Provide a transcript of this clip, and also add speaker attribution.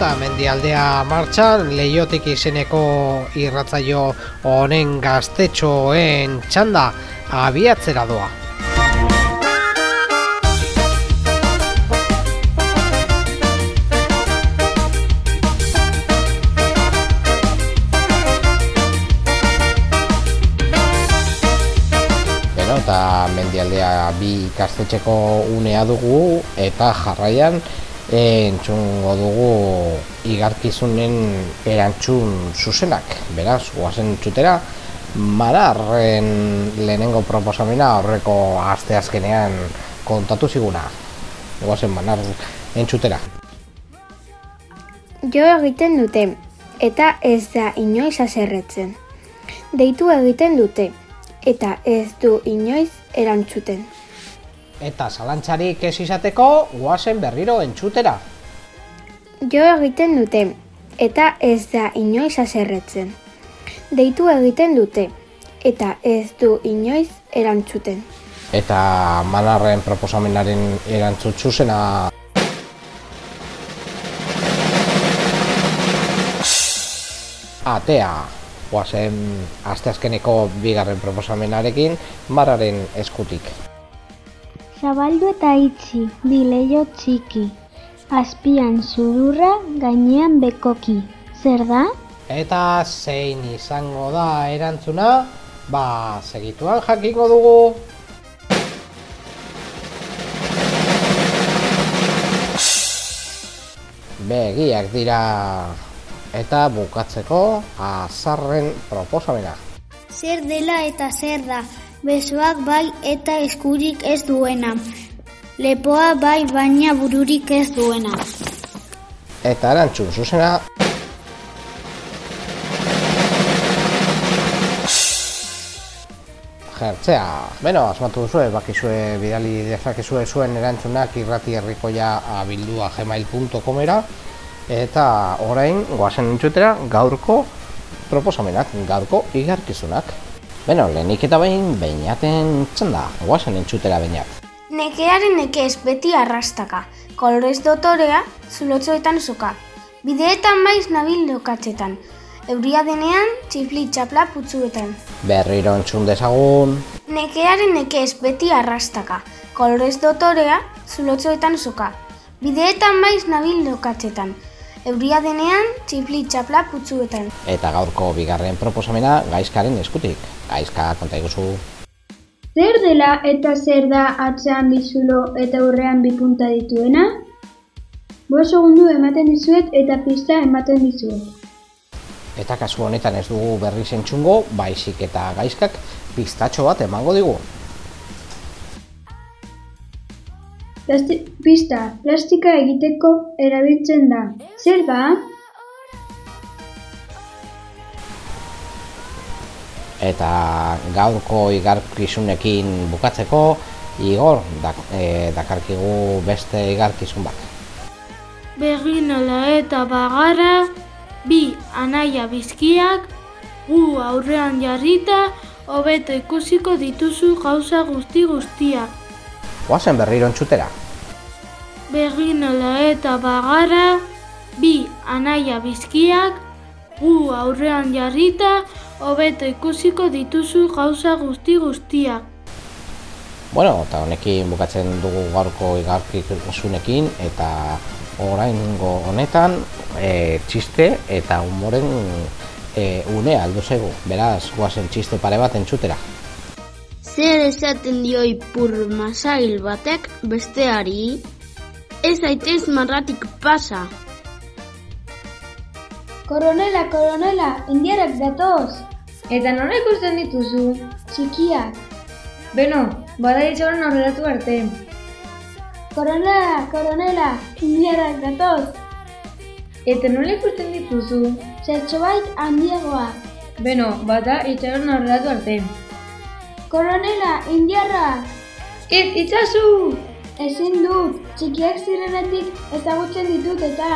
Speaker 1: mendialdea martxan, lehiotik izeneko irratzaio honen gaztetxoen txanda abiatzera doa. Eta mendialdea bi ikastetxeko unea dugu eta jarraian entzungo dugu igarkizunen erantzun zuzenak. Beraz, guazen txutera, Madarren lehenengo proposamena horreko asteazkenean kontatu ziguna. Guazen Manar entzutera.
Speaker 2: Jo egiten dute, eta ez da inoiz aserretzen. Deitu egiten dute, eta ez du inoiz erantzuten.
Speaker 1: Eta zalantzarik ez izateko, guazen berriro entzutera.
Speaker 2: Jo egiten dute, eta ez da inoiz aserretzen. Deitu egiten dute, eta ez du inoiz erantzuten.
Speaker 1: Eta Manarren proposamenaren erantzun zuzena atea guazen asteazkeneko bigarren proposamenarekin mararen eskutik.
Speaker 3: Zabaldu eta itxi, bileio txiki. Azpian zururra, gainean bekoki. Zer da?
Speaker 1: Eta zein izango da erantzuna, ba, segituan jakingo dugu. Begiak dira eta bukatzeko azarren proposamena.
Speaker 4: Zer dela eta zer da, besoak bai eta eskurik ez duena. Lepoa bai baina bururik ez duena.
Speaker 1: Eta erantzun zuzena jertzea. Beno, asmatu duzue, bakizue bidali dezakezue zuen erantzunak irrati herrikoia abildua gmail.comera eta orain goazen entzutera gaurko proposamenak, gaurko igarkizunak. Beno, lehenik eta behin, beinaten txanda, goazen entzutera beinat.
Speaker 4: Nekearen nekez beti arrastaka, kolorez dotorea, zulotzoetan soka. Bideetan maiz nabil lokatzetan, euria denean txifli txapla putzuetan.
Speaker 1: Berriro entzun dezagun,
Speaker 4: Nekearen nekez beti arrastaka, kolorez dotorea, zulotzoetan soka. Bideetan maiz nabil lokatzetan, euria denean txifli txapla putzuetan.
Speaker 1: eta gaurko bigarren proposamena gaizkaren eskutik. Gaizka konta iguzu.
Speaker 3: Zer dela eta zer da atzean bizulo eta aurrean bi punta dituena? Bost segundu ematen dizuet eta pista ematen dizuet.
Speaker 1: Eta kasu honetan ez dugu berri zentzungo, baizik eta gaizkak pistatxo bat emango digu.
Speaker 3: Plasti pista, plastika egiteko erabiltzen da. Zer da?
Speaker 1: Eta gaurko igarkizunekin bukatzeko, Igor dak, e, dakarkigu beste igarkizun bat.
Speaker 5: Beginola eta bagara, bi anaia bizkiak, gu aurrean jarrita, hobeto ikusiko dituzu gauza guzti guztiak.
Speaker 1: Goazen berriro entzutera.
Speaker 5: Beginola eta bagara, bi anaia bizkiak, gu aurrean jarrita, hobeto ikusiko dituzu gauza guzti guztiak.
Speaker 1: Bueno, eta honekin bukatzen dugu gaurko igarkizunekin, eta oraingo honetan e, txiste eta humoren e, une aldo zego. Beraz, goazen txiste pare bat entzutera.
Speaker 6: Zer esaten dio ipur masail batek besteari? Ez zaitez marratik pasa.
Speaker 3: Koronela, koronela, indiarak datoz! Eta nola ikusten dituzu? Txikiak. Beno, bada itxoran aurreratu arte. Koronela, koronela, indiarak datoz! Eta nola ikusten dituzu? Zertxobait handiagoak. Beno, bada itxaron aurreratu arte. Koronela, indiarra! Ez, itzazu! Ezin dut, txikiak zirenetik ezagutzen ditut eta...